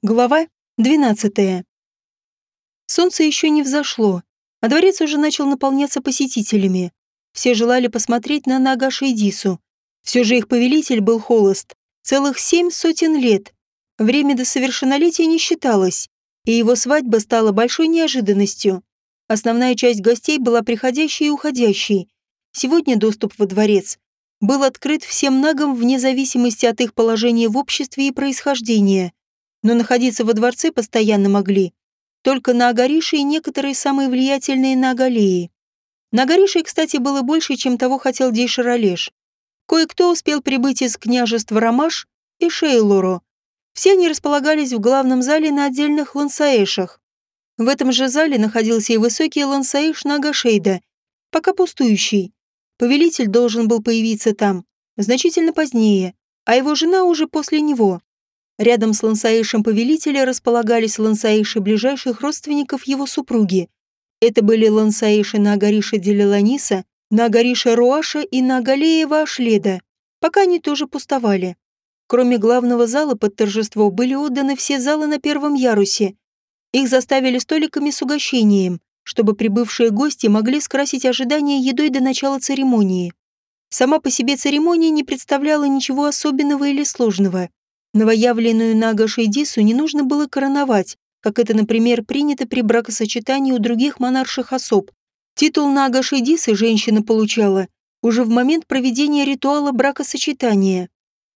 Глава 12. Солнце еще не взошло, а дворец уже начал наполняться посетителями. Все желали посмотреть на Нагаша и Дису. Все же их повелитель был холост. Целых семь сотен лет. Время до совершеннолетия не считалось, и его свадьба стала большой неожиданностью. Основная часть гостей была приходящей и уходящей. Сегодня доступ во дворец был открыт всем нагам вне зависимости от их положения в обществе и происхождения но находиться во дворце постоянно могли только наагариши и некоторые самые влиятельные наагалии. Наагаришей, кстати, было больше, чем того хотел Дейшаролеш. Кое-кто успел прибыть из княжества Ромаш и Шейлоро. Все они располагались в главном зале на отдельных лансаэшах. В этом же зале находился и высокий лансаэш наагашейда, пока пустующий. Повелитель должен был появиться там, значительно позднее, а его жена уже после него. Рядом с лансаишем повелителя располагались лансаиши ближайших родственников его супруги. Это были лансаиши Нагариша Делеланиса, Нагариша Руаша и Нагалеева Ашледа. Пока они тоже пустовали. Кроме главного зала под торжество были отданы все залы на первом ярусе. Их заставили столиками с угощением, чтобы прибывшие гости могли скрасить ожидания едой до начала церемонии. Сама по себе церемония не представляла ничего особенного или сложного. Новоявленную Нага Шейдису не нужно было короновать, как это, например, принято при бракосочетании у других монарших особ. Титул Нага Шейдисы женщина получала уже в момент проведения ритуала бракосочетания.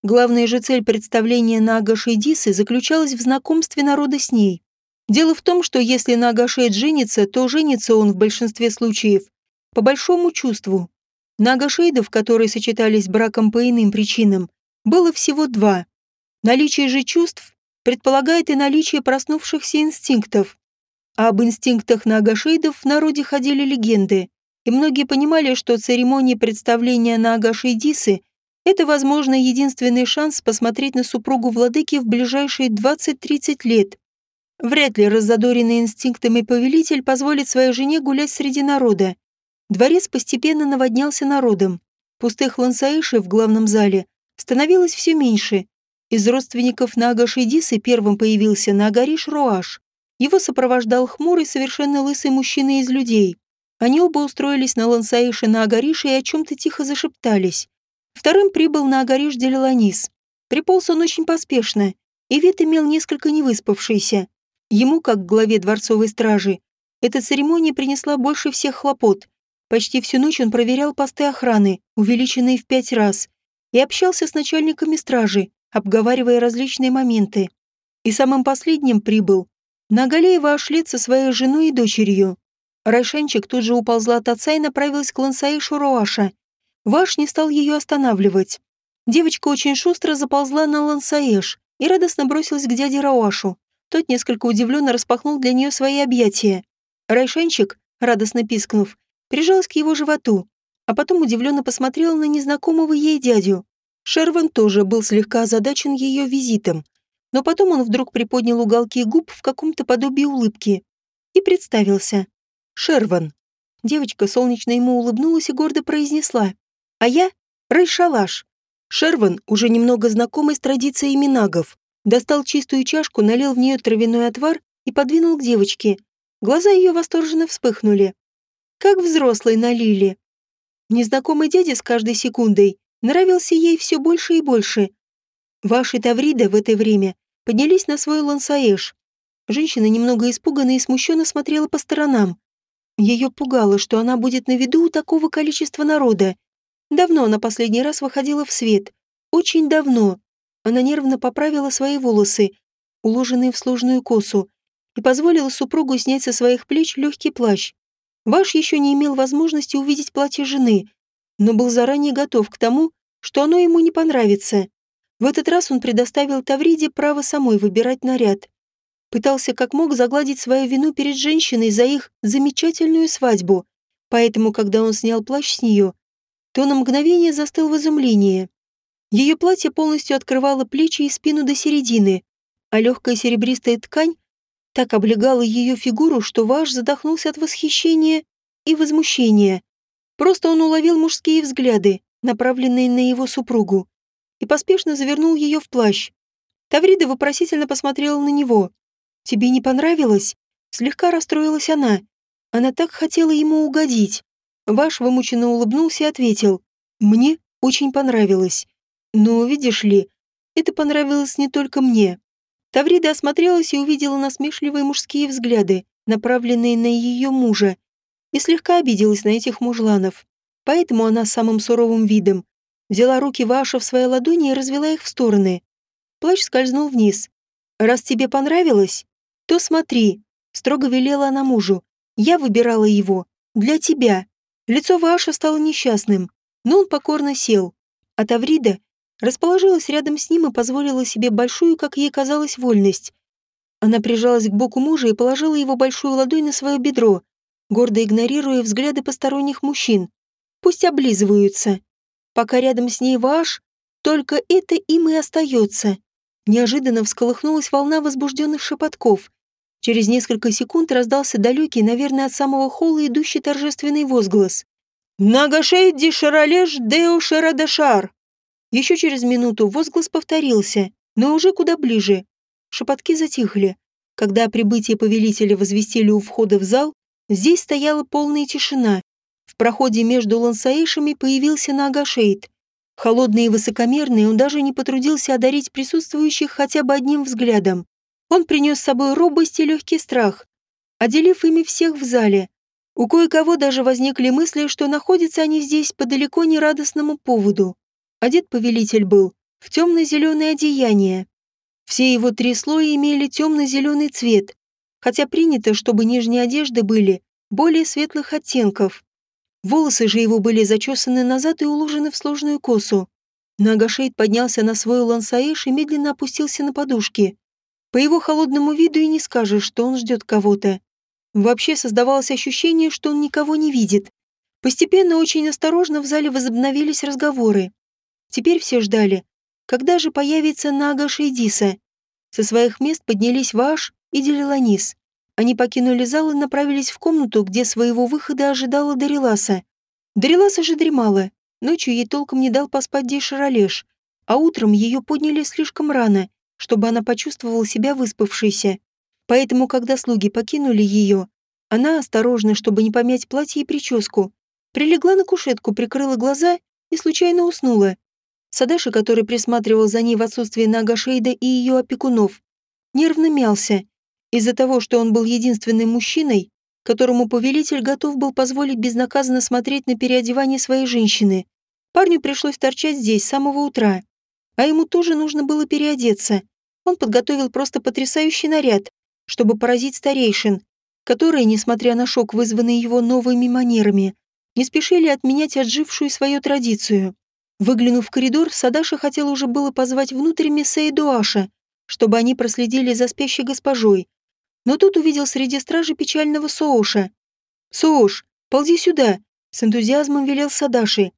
Главная же цель представления Нага Шейдисы заключалась в знакомстве народа с ней. Дело в том, что если Нага Шейд женится, то женится он в большинстве случаев по большому чувству. Нага Шейдов, которые сочетались браком по иным причинам, было всего два – Наличие же чувств предполагает и наличие проснувшихся инстинктов. А об инстинктах нагашейдов в народе ходили легенды, и многие понимали, что церемония представления на Агашейдисы – это, возможно, единственный шанс посмотреть на супругу владыки в ближайшие 20-30 лет. Вряд ли раззадоренный инстинктами повелитель позволит своей жене гулять среди народа. Дворец постепенно наводнялся народом. Пустых лансаишей в главном зале становилось все меньше, из родственников Нага Шидисы первым появился Нагариш Руаш. Его сопровождал хмурый, совершенно лысый мужчина из людей. Они оба устроились на Лансаише на Агарише и о чем-то тихо зашептались. Вторым прибыл на Агариш Делеланис. Приполз он очень поспешно, и вид имел несколько невыспавшийся. Ему, как главе дворцовой стражи, эта церемония принесла больше всех хлопот. Почти всю ночь он проверял посты охраны, увеличенные в пять раз, и общался с начальниками стражи, обговаривая различные моменты. И самым последним прибыл Нагалеева Ашлет со своей женой и дочерью. Райшанчик тут же уползла от отца и направилась к Лансаишу Руаша. Ваш не стал ее останавливать. Девочка очень шустро заползла на Лансаэш и радостно бросилась к дяде Рауашу. Тот несколько удивленно распахнул для нее свои объятия. Райшанчик, радостно пискнув, прижалась к его животу, а потом удивленно посмотрела на незнакомого ей дядю. Шерван тоже был слегка озадачен ее визитом, но потом он вдруг приподнял уголки губ в каком-то подобии улыбки и представился. «Шерван». Девочка солнечно ему улыбнулась и гордо произнесла. «А я — Райшалаш». Шерван, уже немного знакомый с традициями нагов, достал чистую чашку, налил в нее травяной отвар и подвинул к девочке. Глаза ее восторженно вспыхнули. Как взрослые налили. Незнакомый дядя с каждой секундой нравился ей все больше и больше. Вааш и Таврида в это время поднялись на свой лансаэш. Женщина немного испуганно и смущенно смотрела по сторонам. Ее пугало, что она будет на виду у такого количества народа. Давно она последний раз выходила в свет. Очень давно. Она нервно поправила свои волосы, уложенные в сложную косу, и позволила супругу снять со своих плеч легкий плащ. Ваш еще не имел возможности увидеть платье жены, но был заранее готов к тому, что оно ему не понравится. В этот раз он предоставил Тавриде право самой выбирать наряд. Пытался как мог загладить свою вину перед женщиной за их замечательную свадьбу, поэтому, когда он снял плащ с нее, то на мгновение застыл в изумлении. Ее платье полностью открывало плечи и спину до середины, а легкая серебристая ткань так облегала ее фигуру, что Ваш задохнулся от восхищения и возмущения. Просто он уловил мужские взгляды, направленные на его супругу, и поспешно завернул ее в плащ. Таврида вопросительно посмотрела на него. «Тебе не понравилось?» Слегка расстроилась она. Она так хотела ему угодить. Ваш вымученно улыбнулся и ответил. «Мне очень понравилось. Но, видишь ли, это понравилось не только мне». Таврида осмотрелась и увидела насмешливые мужские взгляды, направленные на ее мужа, и слегка обиделась на этих мужланов. Поэтому она самым суровым видом взяла руки Ваша в свои ладони и развела их в стороны. Плащ скользнул вниз. «Раз тебе понравилось, то смотри», — строго велела она мужу. «Я выбирала его. Для тебя». Лицо Ваша стало несчастным, но он покорно сел. А Таврида расположилась рядом с ним и позволила себе большую, как ей казалось, вольность. Она прижалась к боку мужа и положила его большую ладонь на свое бедро, гордо игнорируя взгляды посторонних мужчин. Пусть облизываются. Пока рядом с ней ваш, только это им и остается. Неожиданно всколыхнулась волна возбужденных шепотков. Через несколько секунд раздался далекий, наверное, от самого холла идущий торжественный возглас. «Нагашей ди шаралеш део шарадашар!» Еще через минуту возглас повторился, но уже куда ближе. Шепотки затихли. Когда прибытие повелителя возвестили у входа в зал, Здесь стояла полная тишина. В проходе между лансаишами появился Нагашейд. Холодный и высокомерный, он даже не потрудился одарить присутствующих хотя бы одним взглядом. Он принес с собой робость и легкий страх, отделив ими всех в зале. У кое-кого даже возникли мысли, что находятся они здесь по далеко не радостному поводу. Одет повелитель был в темно-зеленое одеяние. Все его три слоя имели темно-зеленый цвет, хотя принято, чтобы нижние одежды были более светлых оттенков. Волосы же его были зачесаны назад и уложены в сложную косу. Нагашейд поднялся на свой лансаиш и медленно опустился на подушки. По его холодному виду и не скажешь, что он ждет кого-то. Вообще создавалось ощущение, что он никого не видит. Постепенно очень осторожно в зале возобновились разговоры. Теперь все ждали, когда же появится Нага Шейдиса. Со своих мест поднялись Ваш и Делиланис. Они покинули зал и направились в комнату, где своего выхода ожидала Дариласа. Дариласа же дремала. Ночью ей толком не дал поспать Дейшаролеш, а утром ее подняли слишком рано, чтобы она почувствовала себя выспавшейся. Поэтому, когда слуги покинули ее, она, осторожно, чтобы не помять платье и прическу, прилегла на кушетку, прикрыла глаза и случайно уснула. Садаши, который присматривал за ней в отсутствие Нагашейда и ее опекунов, нервно мялся из-за того, что он был единственным мужчиной, которому повелитель готов был позволить безнаказанно смотреть на переодевание своей женщины. Парню пришлось торчать здесь с самого утра. А ему тоже нужно было переодеться. Он подготовил просто потрясающий наряд, чтобы поразить старейшин, которые, несмотря на шок, вызванный его новыми манерами, не спешили отменять отжившую свою традицию. Выглянув в коридор, Садаша хотел уже было позвать внутрь Месса и Дуаша, чтобы они проследили за спящей госпожой. Но тут увидел среди стражи печального Соуша. «Соуш, ползи сюда!» — с энтузиазмом велел Садаши.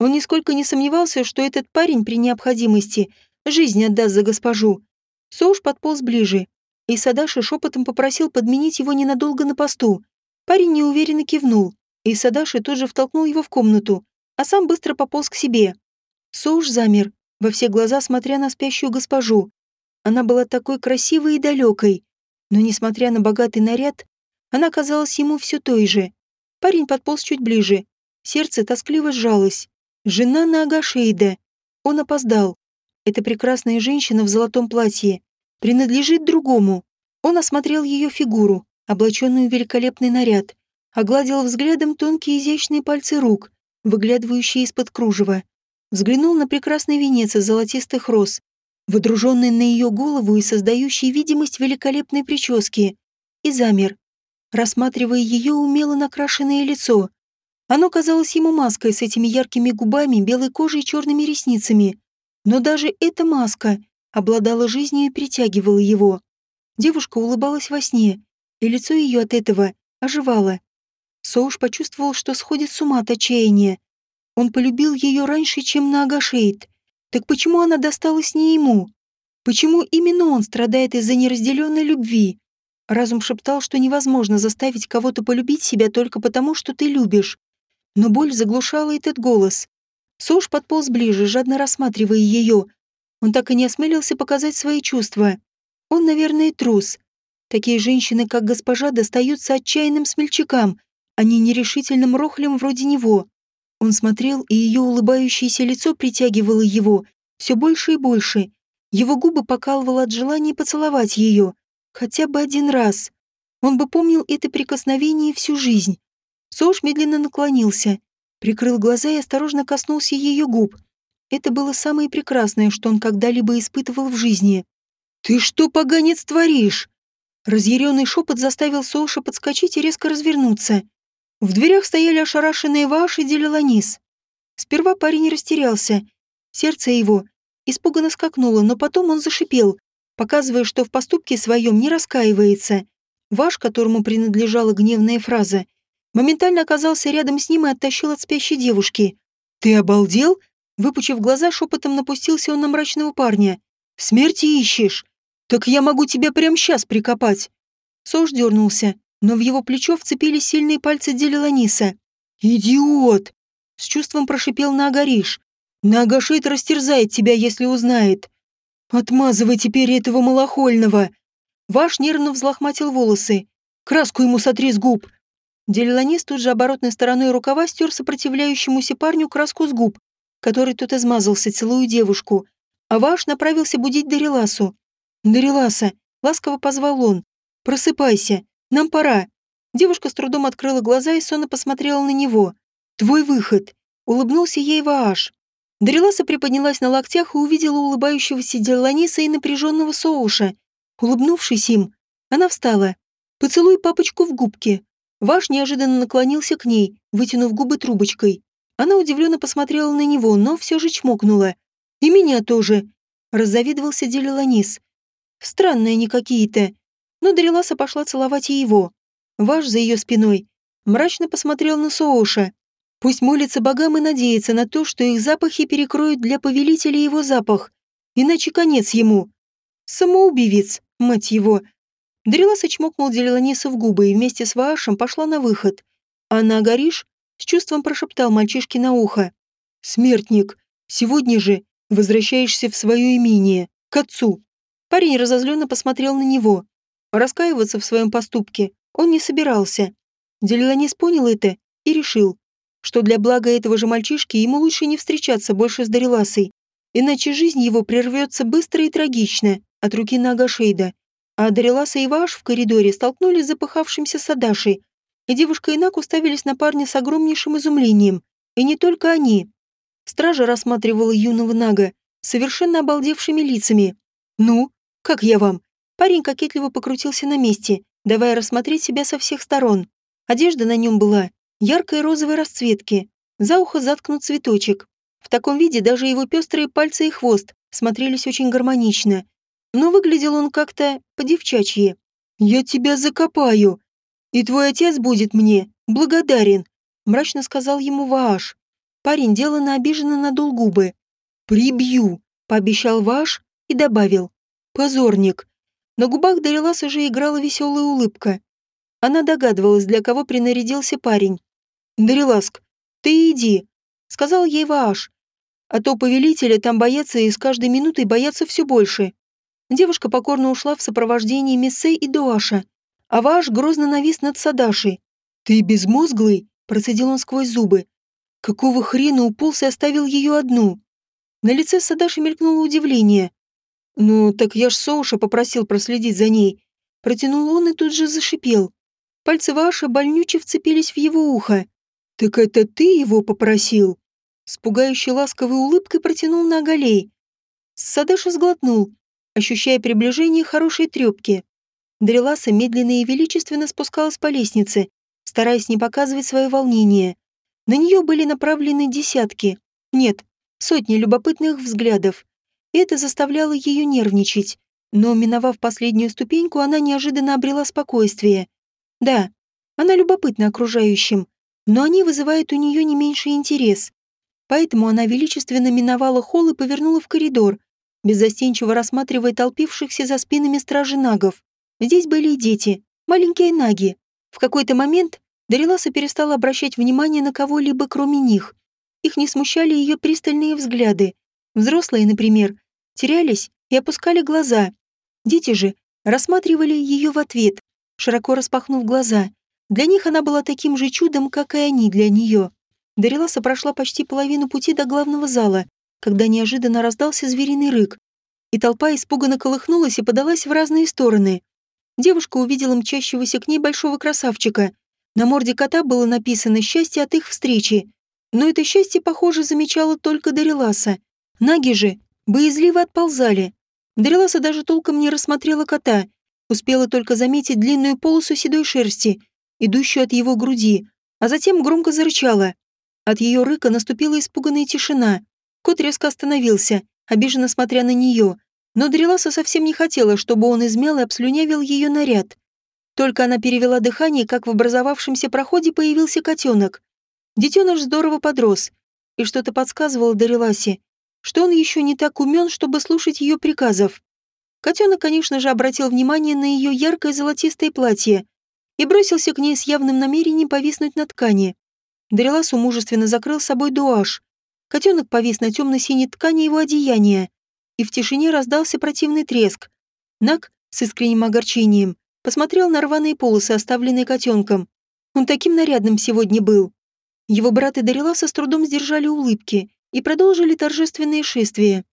Он нисколько не сомневался, что этот парень при необходимости жизнь отдаст за госпожу. Соуш подполз ближе, и Садаши шепотом попросил подменить его ненадолго на посту. Парень неуверенно кивнул, и Садаши тут же втолкнул его в комнату, а сам быстро пополз к себе. Соуш замер, во все глаза смотря на спящую госпожу. Она была такой красивой и далекой, но, несмотря на богатый наряд, она казалась ему все той же. Парень подполз чуть ближе. Сердце тоскливо сжалось. Жена на Агашейда. Он опоздал. Эта прекрасная женщина в золотом платье принадлежит другому. Он осмотрел ее фигуру, облаченную в великолепный наряд, огладил взглядом тонкие изящные пальцы рук, выглядывающие из-под кружева. Взглянул на прекрасный венец из золотистых роз, водруженный на ее голову и создающий видимость великолепной прически, и замер, рассматривая ее умело накрашенное лицо. Оно казалось ему маской с этими яркими губами, белой кожей и черными ресницами. Но даже эта маска обладала жизнью и притягивала его. Девушка улыбалась во сне, и лицо ее от этого оживало. Соуш почувствовал, что сходит с ума от отчаяния. Он полюбил ее раньше, чем на Агашейд. Так почему она досталась не ему? Почему именно он страдает из-за неразделенной любви? Разум шептал, что невозможно заставить кого-то полюбить себя только потому, что ты любишь. Но боль заглушала этот голос. Сош подполз ближе, жадно рассматривая ее. Он так и не осмелился показать свои чувства. Он, наверное, трус. Такие женщины, как госпожа, достаются отчаянным смельчакам, а не нерешительным рохлям вроде него. Он смотрел, и ее улыбающееся лицо притягивало его все больше и больше. Его губы покалывало от желания поцеловать ее. Хотя бы один раз. Он бы помнил это прикосновение всю жизнь. Соуш медленно наклонился, прикрыл глаза и осторожно коснулся ее губ. Это было самое прекрасное, что он когда-либо испытывал в жизни. «Ты что, поганец, творишь?» Разъяренный шепот заставил Соуша подскочить и резко развернуться. В дверях стояли ошарашенные Ваш и Делеланис. Сперва парень растерялся. Сердце его испуганно скакнуло, но потом он зашипел, показывая, что в поступке своем не раскаивается. Ваш, которому принадлежала гневная фраза, моментально оказался рядом с ним и оттащил от спящей девушки. «Ты обалдел?» Выпучив глаза, шепотом напустился он на мрачного парня. «Смерти ищешь? Так я могу тебя прямо сейчас прикопать!» Сош дернулся, но в его плечо вцепились сильные пальцы Делиланиса. «Идиот!» — с чувством прошипел Нагариш. «Нагашит растерзает тебя, если узнает. Отмазывай теперь этого малохольного!» Ваш нервно взлохматил волосы. «Краску ему сотри с губ!» Делиланис тут же оборотной стороной рукава стер сопротивляющемуся парню краску с губ, который тут измазался, целую девушку. А Ваш направился будить Дариласу. «Дариласа!» — ласково позвал он. «Просыпайся! Нам пора!» Девушка с трудом открыла глаза и сонно посмотрела на него. «Твой выход!» — улыбнулся ей Вааш. Дариласа приподнялась на локтях и увидела улыбающегося Деланиса и напряженного Соуша. Улыбнувшись им, она встала. «Поцелуй папочку в губки!» Ваш неожиданно наклонился к ней, вытянув губы трубочкой. Она удивленно посмотрела на него, но все же чмокнула. «И меня тоже!» — раззавидовался Делиланис. «Странные они какие-то!» Но Дариласа пошла целовать и его. Ваш за ее спиной мрачно посмотрел на Сооша. Пусть молится богам и надеется на то, что их запахи перекроют для повелителя его запах, иначе конец ему. Самоубивец, мать его. Дариласа чмокнул Делиланиса в губы и вместе с Ваашем пошла на выход. А на Агариш с чувством прошептал мальчишке на ухо. «Смертник, сегодня же возвращаешься в свое имение, к отцу». Парень разозленно посмотрел на него. Раскаиваться в своем поступке он не собирался. Делиланис понял это и решил, что для блага этого же мальчишки ему лучше не встречаться больше с Дариласой, иначе жизнь его прервется быстро и трагично от руки Нагашейда. А Дариласа и Ваш в коридоре столкнулись с запыхавшимся Садашей, и девушка и Нак уставились на парня с огромнейшим изумлением. И не только они. Стража рассматривала юного Нага совершенно обалдевшими лицами. «Ну, как я вам?» Парень кокетливо покрутился на месте, давая рассмотреть себя со всех сторон. Одежда на нем была яркой розовой расцветки, за ухо заткнут цветочек. В таком виде даже его пестрые пальцы и хвост смотрелись очень гармонично, но выглядел он как-то по-девчачьи. «Я тебя закопаю, и твой отец будет мне благодарен», мрачно сказал ему Вааш. Парень деланно обиженно надул губы. «Прибью», — пообещал Вааш и добавил. «Позорник». На губах Дарилас уже играла веселая улыбка. Она догадывалась, для кого принарядился парень. «Дариласк, ты иди», — сказал ей Вааш. «А то повелителя там боятся и с каждой минутой боятся все больше». Девушка покорно ушла в сопровождении Мессей и Дуаша, а Ваш грозно навис над Садашей. «Ты безмозглый?» – процедил он сквозь зубы. «Какого хрена уполз и оставил ее одну?» На лице Садаши мелькнуло удивление. «Ну, так я ж Соуша попросил проследить за ней». Протянул он и тут же зашипел. Пальцы Ваша больнюче вцепились в его ухо. «Так это ты его попросил?» С пугающей ласковой улыбкой протянул на Агалей. Садаша сглотнул, ощущая приближение хорошей трёпки. Дреласа медленно и величественно спускалась по лестнице, стараясь не показывать свое волнение. На нее были направлены десятки, нет, сотни любопытных взглядов. Это заставляло ее нервничать. Но, миновав последнюю ступеньку, она неожиданно обрела спокойствие. Да, она любопытна окружающим, но они вызывают у нее не меньший интерес. Поэтому она величественно миновала холл и повернула в коридор, беззастенчиво рассматривая толпившихся за спинами стражи нагов. Здесь были и дети, маленькие наги. В какой-то момент Дариласа перестала обращать внимание на кого-либо, кроме них. Их не смущали ее пристальные взгляды. Взрослые, например, терялись и опускали глаза. Дети же рассматривали ее в ответ, широко распахнув глаза. Для них она была таким же чудом, как и они для нее. Дариласа прошла почти половину пути до главного зала, когда неожиданно раздался звериный рык, и толпа испуганно колыхнулась и подалась в разные стороны. Девушка увидела мчащегося к ней большого красавчика. На морде кота было написано «Счастье от их встречи». Но это счастье, похоже, замечала только Дариласа. Наги же боязливо отползали. Дариласа даже толком не рассмотрела кота, успела только заметить длинную полосу седой шерсти, идущую от его груди, а затем громко зарычала. От ее рыка наступила испуганная тишина. Кот резко остановился, обиженно смотря на нее, но Дреласа совсем не хотела, чтобы он измял и обслюнявил ее наряд. Только она перевела дыхание, как в образовавшемся проходе появился котенок. Детеныш здорово подрос, и что-то подсказывало Дариласе, что он еще не так умен, чтобы слушать ее приказов. Котенок, конечно же, обратил внимание на ее яркое золотистое платье и бросился к ней с явным намерением повиснуть на ткани. Дариласу мужественно закрыл собой дуаш. Котенок повис на темно-синей ткани его одеяния, и в тишине раздался противный треск. Нак с искренним огорчением посмотрел на рваные полосы, оставленные котенком. Он таким нарядным сегодня был. Его брат и Дариласа с трудом сдержали улыбки и продолжили торжественное шествие.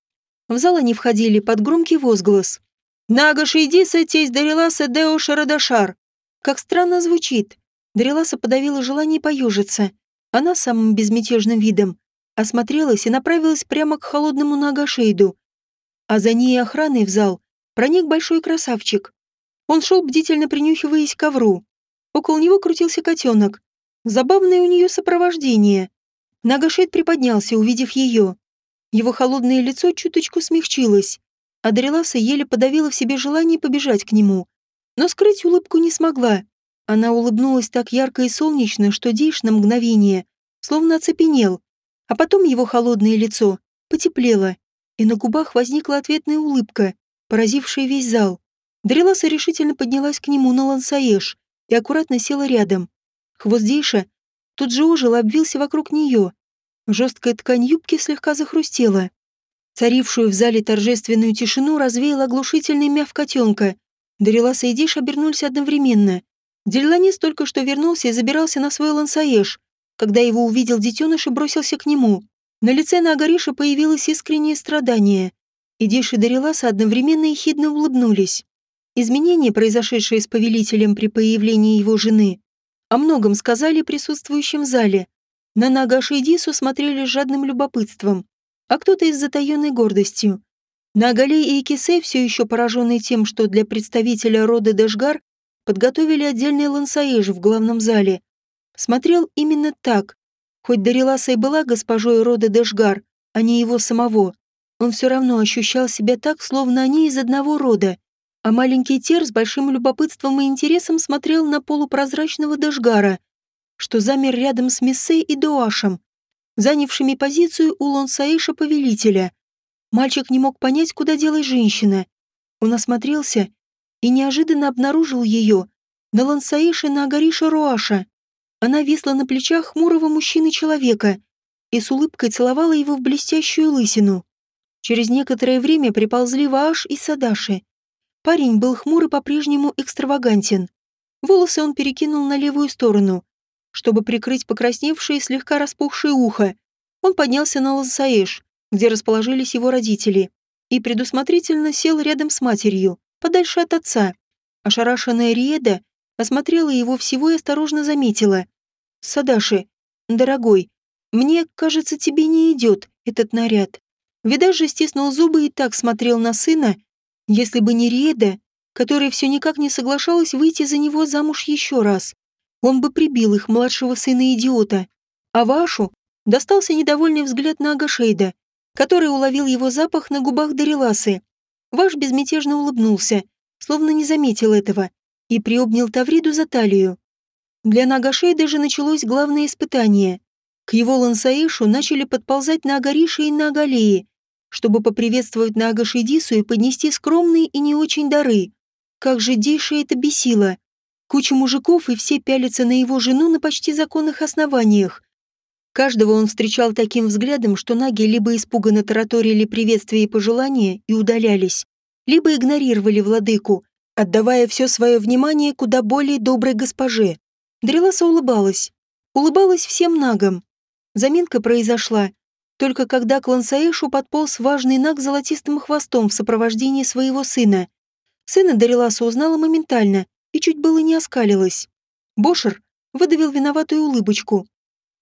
В зал они входили под громкий возглас. «Нага Шейдиса, тесть Дариласа Део Шарадашар!» Как странно звучит. Дариласа подавила желание поежиться. Она самым безмятежным видом осмотрелась и направилась прямо к холодному Нагашейду, а за ней охраной в зал проник большой красавчик. Он шел бдительно принюхиваясь к ковру. Около него крутился котенок. Забавное у нее сопровождение. Нагашет приподнялся, увидев ее. Его холодное лицо чуточку смягчилось, а Дариласа еле подавила в себе желание побежать к нему. Но скрыть улыбку не смогла. Она улыбнулась так ярко и солнечно, что Диш на мгновение словно оцепенел, а потом его холодное лицо потеплело, и на губах возникла ответная улыбка, поразившая весь зал. Дреласа решительно поднялась к нему на лансаеш и аккуратно села рядом. Хвост Дейша тут же ожил и обвился вокруг нее. Жесткая ткань юбки слегка захрустела. Царившую в зале торжественную тишину развеял оглушительный мяв котенка. Дариласа и Диш обернулись одновременно. Дельланис только что вернулся и забирался на свой лансаеш, когда его увидел детеныш и бросился к нему. На лице Нагариша появилось искреннее страдание, и Диш и Дариласа одновременно и хидно улыбнулись. Изменения, произошедшие с повелителем при появлении его жены, о многом сказали присутствующим в зале. На Нагаши и Дису смотрели с жадным любопытством, а кто-то и с затаенной гордостью. Нагалей и Экисей, все еще пораженные тем, что для представителя рода Дэшгар подготовили отдельный лансаэж в главном зале, смотрел именно так, Хоть Дариласа и была госпожой рода Дэшгар, а не его самого, он все равно ощущал себя так, словно они из одного рода, а маленький Тер с большим любопытством и интересом смотрел на полупрозрачного Дэшгара, что замер рядом с Мессей и Дуашем, занявшими позицию у Лонсаиша повелителя. Мальчик не мог понять, куда делась женщина. Он осмотрелся и неожиданно обнаружил ее на Лансаише на Агариша Руаша. Она висла на плечах хмурого мужчины-человека и с улыбкой целовала его в блестящую лысину. Через некоторое время приползли Вааш и Садаши. Парень был хмур и по-прежнему экстравагантен. Волосы он перекинул на левую сторону, чтобы прикрыть покрасневшее и слегка распухшее ухо. Он поднялся на Лансаэш, где расположились его родители, и предусмотрительно сел рядом с матерью, подальше от отца. Ошарашенная Риеда осмотрела его всего и осторожно заметила. «Садаши, дорогой, мне, кажется, тебе не идет этот наряд». Видаж же стиснул зубы и так смотрел на сына, если бы не Риеда, которая все никак не соглашалась выйти за него замуж еще раз. Он бы прибил их младшего сына-идиота. А Вашу достался недовольный взгляд на Агашейда, который уловил его запах на губах Дариласы. Ваш безмятежно улыбнулся, словно не заметил этого, и приобнял Тавриду за талию. Для Нагашейда же началось главное испытание. К его лансаишу начали подползать на Агариши и на Агалеи, чтобы поприветствовать Нагашидису и поднести скромные и не очень дары. Как же Диша это бесило. Куча мужиков и все пялятся на его жену на почти законных основаниях. Каждого он встречал таким взглядом, что наги либо испуганно тараторили приветствия и пожелания и удалялись, либо игнорировали владыку, отдавая все свое внимание куда более доброй госпоже. Дреласа улыбалась. Улыбалась всем нагам. Заминка произошла, только когда к Лансаэшу подполз важный наг золотистым хвостом в сопровождении своего сына. Сына Дариласа узнала моментально и чуть было не оскалилась. Бошер выдавил виноватую улыбочку.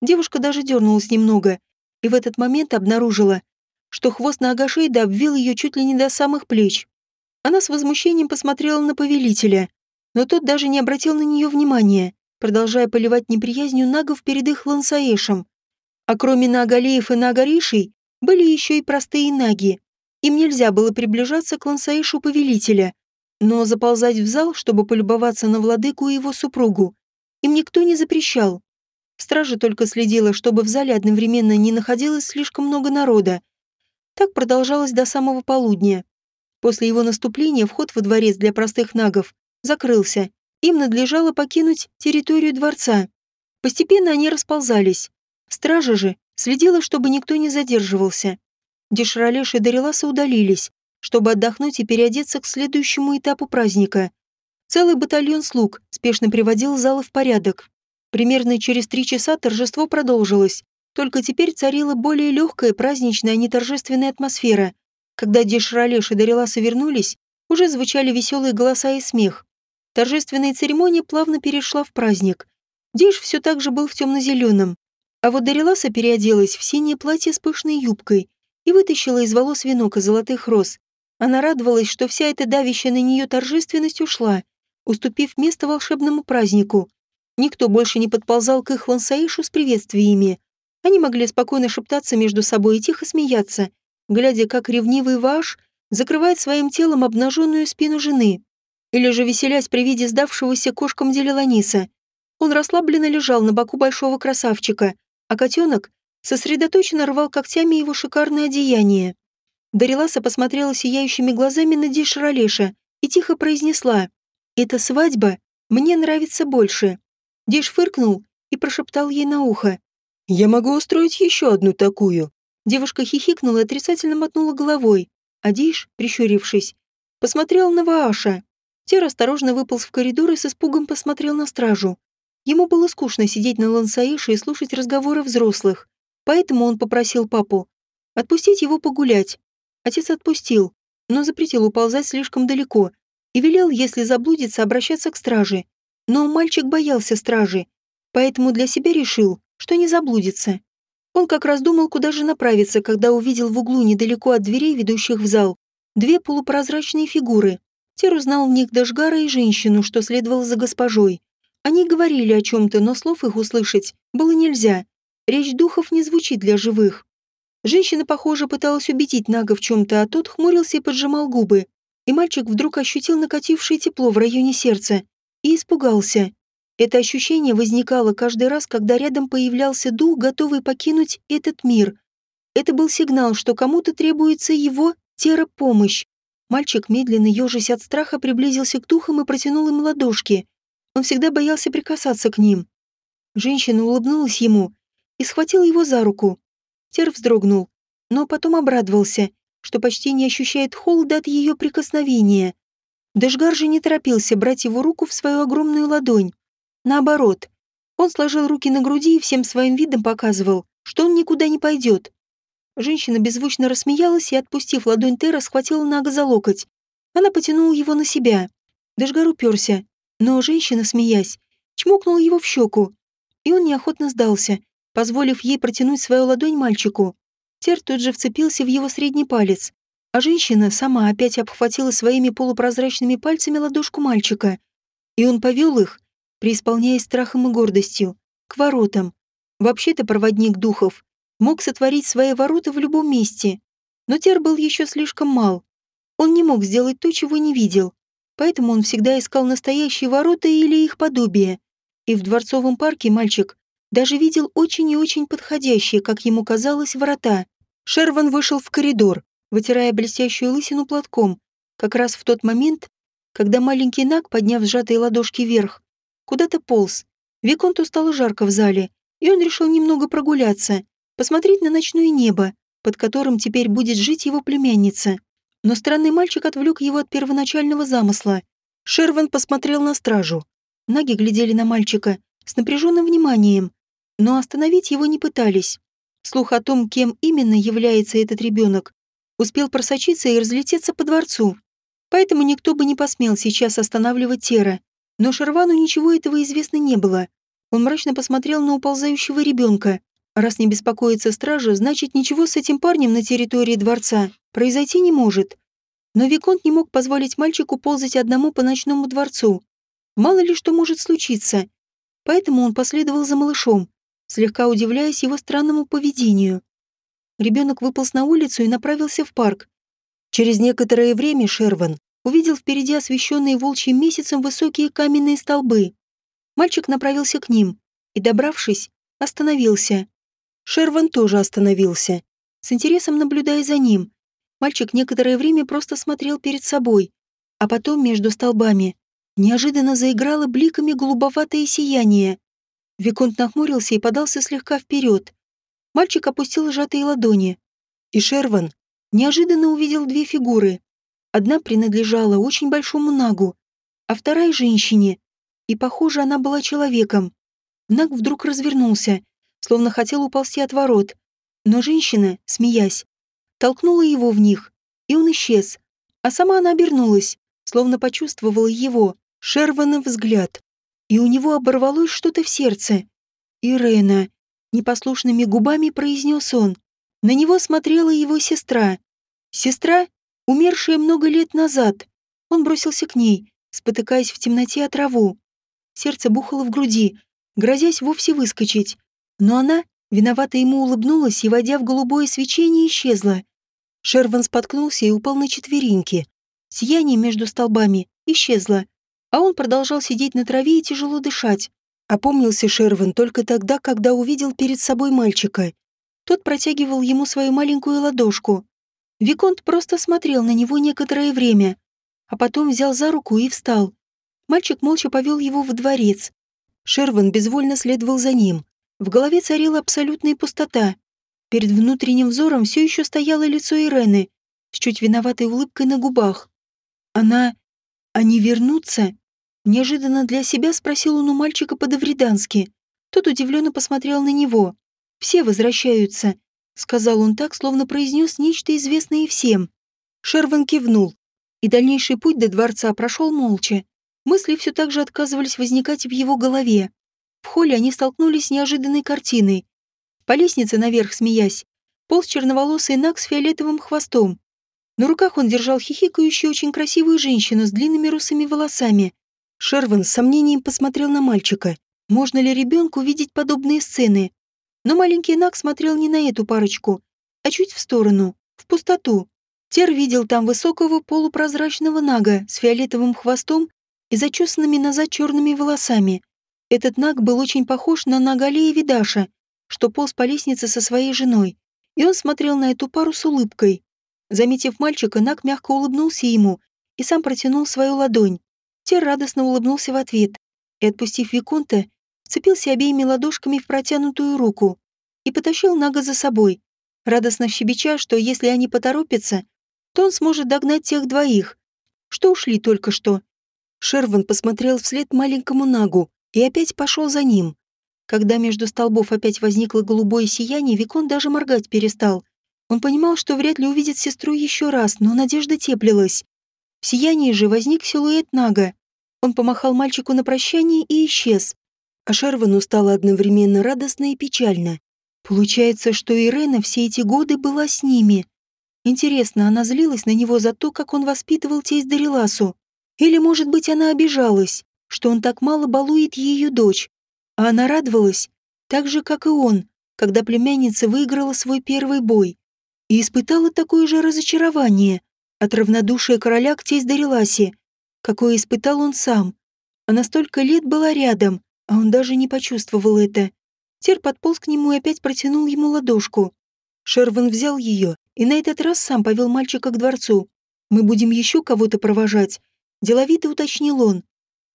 Девушка даже дернулась немного и в этот момент обнаружила, что хвост на Агашейда обвил ее чуть ли не до самых плеч. Она с возмущением посмотрела на повелителя, но тот даже не обратил на нее внимания, продолжая поливать неприязнью нагов перед их лансаэшем. А кроме нагалеев и нагаришей, были еще и простые наги. Им нельзя было приближаться к лансаэшу повелителя, но заползать в зал, чтобы полюбоваться на владыку и его супругу, им никто не запрещал. Стража только следила, чтобы в зале одновременно не находилось слишком много народа. Так продолжалось до самого полудня. После его наступления вход во дворец для простых нагов закрылся. Им надлежало покинуть территорию дворца. Постепенно они расползались. Стража же следила, чтобы никто не задерживался. Деширалеш и Дариласа удалились, чтобы отдохнуть и переодеться к следующему этапу праздника. Целый батальон слуг спешно приводил залы в порядок. Примерно через три часа торжество продолжилось, только теперь царила более легкая праздничная, а не торжественная атмосфера. Когда Дешралеш и Дариласа вернулись, уже звучали веселые голоса и смех. Торжественная церемония плавно перешла в праздник. Диш все так же был в темно-зеленом, а вот Дариласа переоделась в синее платье с пышной юбкой и вытащила из волос венок из золотых роз, она радовалась, что вся эта давящая на нее торжественность ушла, уступив место волшебному празднику. Никто больше не подползал к их лансаишу с приветствиями. Они могли спокойно шептаться между собой и тихо смеяться, глядя, как ревнивый ваш закрывает своим телом обнаженную спину жены. Или же веселясь при виде сдавшегося кошкам Делеланиса. Он расслабленно лежал на боку большого красавчика, а котенок сосредоточенно рвал когтями его шикарное одеяние. Дариласа посмотрела сияющими глазами на Диш-Ролеша и тихо произнесла «Эта свадьба мне нравится больше». Диш фыркнул и прошептал ей на ухо «Я могу устроить еще одну такую». Девушка хихикнула и отрицательно мотнула головой, а Диш, прищурившись, посмотрел на Вааша. Тер осторожно выполз в коридор и с испугом посмотрел на стражу. Ему было скучно сидеть на Лансаише и слушать разговоры взрослых, поэтому он попросил папу отпустить его погулять, Отец отпустил, но запретил уползать слишком далеко и велел, если заблудится, обращаться к страже. Но мальчик боялся стражи, поэтому для себя решил, что не заблудится. Он как раз думал, куда же направиться, когда увидел в углу недалеко от дверей, ведущих в зал, две полупрозрачные фигуры. Тер узнал в них Дашгара и женщину, что следовало за госпожой. Они говорили о чем-то, но слов их услышать было нельзя. Речь духов не звучит для живых. Женщина, похоже, пыталась убедить Нага в чем-то, а тот хмурился и поджимал губы. И мальчик вдруг ощутил накатившее тепло в районе сердца и испугался. Это ощущение возникало каждый раз, когда рядом появлялся дух, готовый покинуть этот мир. Это был сигнал, что кому-то требуется его теропомощь. Мальчик, медленно ежась от страха, приблизился к духам и протянул им ладошки. Он всегда боялся прикасаться к ним. Женщина улыбнулась ему и схватила его за руку. Тер вздрогнул, но потом обрадовался, что почти не ощущает холода от ее прикосновения. Дашгар же не торопился брать его руку в свою огромную ладонь. Наоборот, он сложил руки на груди и всем своим видом показывал, что он никуда не пойдет. Женщина беззвучно рассмеялась и, отпустив ладонь Тера, схватила Нага за локоть. Она потянула его на себя. Дашгар уперся, но женщина, смеясь, чмокнула его в щеку, и он неохотно сдался, позволив ей протянуть свою ладонь мальчику. Тер тут же вцепился в его средний палец, а женщина сама опять обхватила своими полупрозрачными пальцами ладошку мальчика, и он повел их, преисполняясь страхом и гордостью, к воротам. Вообще-то проводник духов мог сотворить свои ворота в любом месте, но Тер был еще слишком мал. Он не мог сделать то, чего не видел, поэтому он всегда искал настоящие ворота или их подобие. И в дворцовом парке мальчик даже видел очень и очень подходящие, как ему казалось, врата. Шерван вышел в коридор, вытирая блестящую лысину платком, как раз в тот момент, когда маленький Наг, подняв сжатые ладошки вверх, куда-то полз. Виконту стало жарко в зале, и он решил немного прогуляться, посмотреть на ночное небо, под которым теперь будет жить его племянница. Но странный мальчик отвлек его от первоначального замысла. Шерван посмотрел на стражу. Наги глядели на мальчика с напряженным вниманием, но остановить его не пытались. Слух о том, кем именно является этот ребенок, успел просочиться и разлететься по дворцу. Поэтому никто бы не посмел сейчас останавливать Тера. Но Шервану ничего этого известно не было. Он мрачно посмотрел на уползающего ребенка. Раз не беспокоится стража, значит, ничего с этим парнем на территории дворца произойти не может. Но Виконт не мог позволить мальчику ползать одному по ночному дворцу. Мало ли что может случиться. Поэтому он последовал за малышом, слегка удивляясь его странному поведению. Ребенок выполз на улицу и направился в парк. Через некоторое время Шерван увидел впереди освещенные волчьим месяцем высокие каменные столбы. Мальчик направился к ним и, добравшись, остановился. Шерван тоже остановился, с интересом наблюдая за ним. Мальчик некоторое время просто смотрел перед собой, а потом между столбами неожиданно заиграло бликами голубоватое сияние. Виконт нахмурился и подался слегка вперед. Мальчик опустил сжатые ладони. И Шерван неожиданно увидел две фигуры. Одна принадлежала очень большому нагу, а вторая — женщине, и, похоже, она была человеком. Наг вдруг развернулся, словно хотел уползти от ворот, но женщина, смеясь, толкнула его в них, и он исчез, а сама она обернулась, словно почувствовала его, Шервана взгляд, и у него оборвалось что-то в сердце. «Ирена», — непослушными губами произнес он. На него смотрела его сестра. Сестра, умершая много лет назад. Он бросился к ней, спотыкаясь в темноте о траву. Сердце бухало в груди, грозясь вовсе выскочить. Но она, виновато ему улыбнулась и, войдя в голубое свечение, исчезла. Шерван споткнулся и упал на четвереньки. Сияние между столбами исчезло, а он продолжал сидеть на траве и тяжело дышать. Опомнился Шерван только тогда, когда увидел перед собой мальчика. Тот протягивал ему свою маленькую ладошку. Виконт просто смотрел на него некоторое время, а потом взял за руку и встал. Мальчик молча повел его в дворец. Шерван безвольно следовал за ним. В голове царила абсолютная пустота. Перед внутренним взором все еще стояло лицо Ирены с чуть виноватой улыбкой на губах. Она... Они вернутся? Неожиданно для себя спросил он у мальчика по-давридански. Тот удивленно посмотрел на него. «Все возвращаются», — сказал он так, словно произнес нечто известное всем. Шерван кивнул, и дальнейший путь до дворца прошел молча. Мысли все так же отказывались возникать в его голове. В холле они столкнулись с неожиданной картиной. По лестнице наверх, смеясь, полз черноволосый Нак с фиолетовым хвостом. На руках он держал хихикающую очень красивую женщину с длинными русыми волосами. Шерван с сомнением посмотрел на мальчика. Можно ли ребенку видеть подобные сцены? Но маленький Нак смотрел не на эту парочку, а чуть в сторону, в пустоту. Тер видел там высокого полупрозрачного Нага с фиолетовым хвостом и зачесанными назад черными волосами. Этот Наг был очень похож на Нагалея Видаша, что полз по лестнице со своей женой, и он смотрел на эту пару с улыбкой. Заметив мальчика, Наг мягко улыбнулся ему и сам протянул свою ладонь. Тер радостно улыбнулся в ответ и, отпустив Виконта, вцепился обеими ладошками в протянутую руку и потащил Нага за собой, радостно щебеча, что если они поторопятся, то он сможет догнать тех двоих, что ушли только что. Шерван посмотрел вслед маленькому Нагу и опять пошел за ним. Когда между столбов опять возникло голубое сияние, Викон даже моргать перестал. Он понимал, что вряд ли увидит сестру еще раз, но надежда теплилась. В сиянии же возник силуэт Нага. Он помахал мальчику на прощание и исчез. А Шервану стало одновременно радостно и печально. Получается, что Ирена все эти годы была с ними. Интересно, она злилась на него за то, как он воспитывал тесть Дариласу. Или, может быть, она обижалась, что он так мало балует ее дочь, а она радовалась, так же, как и он, когда племянница выиграла свой первый бой, и испытала такое же разочарование от равнодушия короля к тесть Дариласе, какое испытал он сам. Она столько лет была рядом, а он даже не почувствовал это. Тер подполз к нему и опять протянул ему ладошку. Шерван взял ее и на этот раз сам повел мальчика к дворцу. «Мы будем еще кого-то провожать», Деловито уточнил он.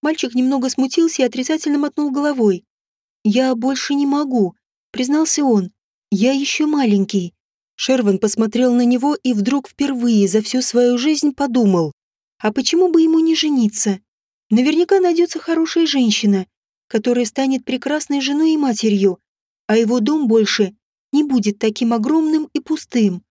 Мальчик немного смутился и отрицательно мотнул головой. «Я больше не могу», признался он. «Я еще маленький». Шерван посмотрел на него и вдруг впервые за всю свою жизнь подумал, а почему бы ему не жениться? Наверняка найдется хорошая женщина, которая станет прекрасной женой и матерью, а его дом больше не будет таким огромным и пустым.